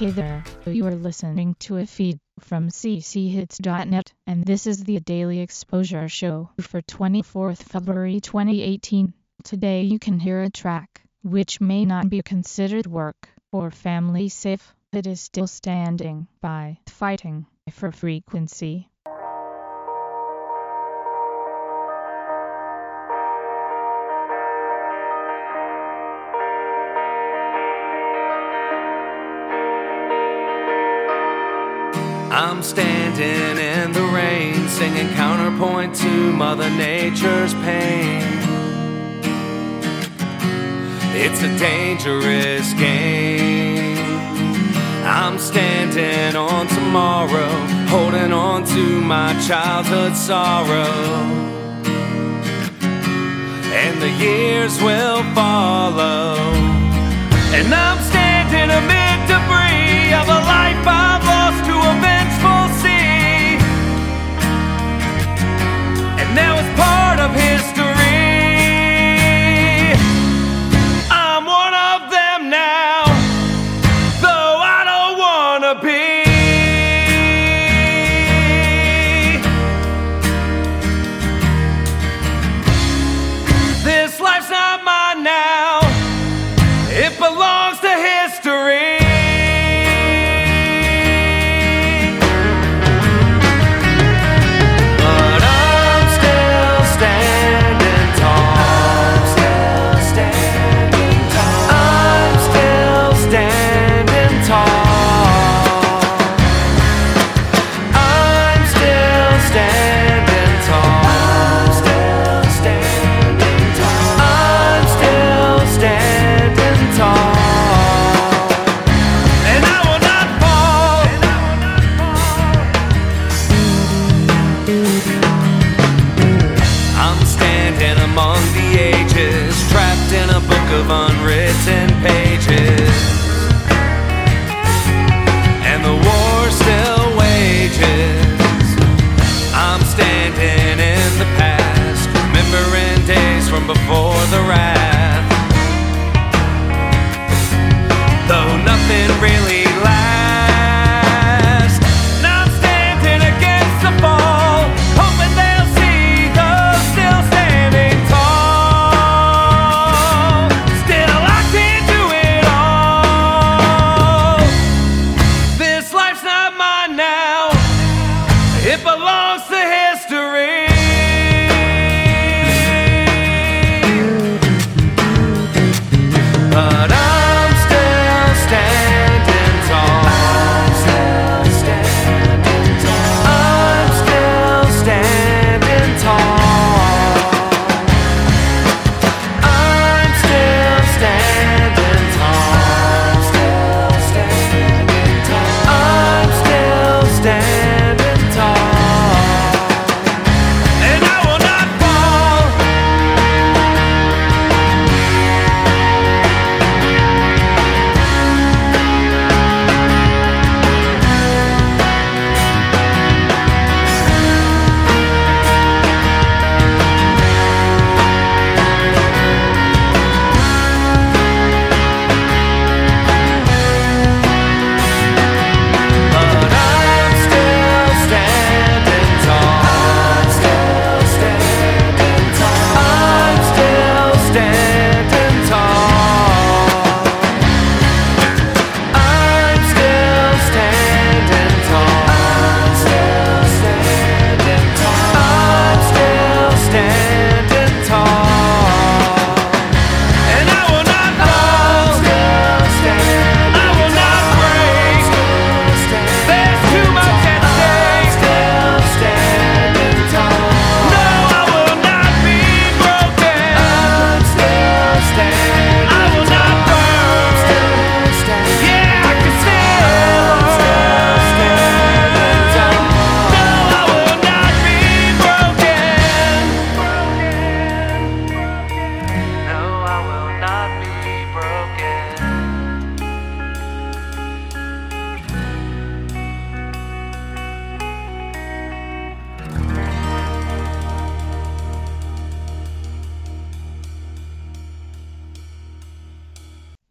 Hey there, you are listening to a feed from cchits.net, and this is the Daily Exposure Show for 24th February 2018. Today you can hear a track, which may not be considered work or family safe. It is still standing by, fighting for frequency. I'm standing in the rain, singing counterpoint to Mother Nature's pain. It's a dangerous game. I'm standing on tomorrow, holding on to my childhood sorrow. And the years will follow. And I'm standing amid debris of a life I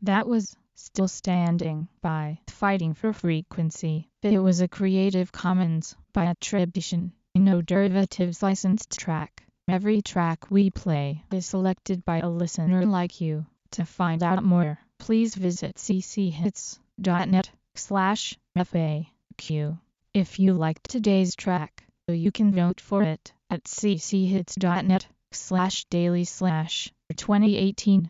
that was still standing by Fighting for Frequency. It was a Creative Commons by attribution, no derivatives licensed track. Every track we play is selected by a listener like you. To find out more, please visit cchits.net slash FAQ. If you liked today's track, you can vote for it at cchits.net slash daily slash 2018.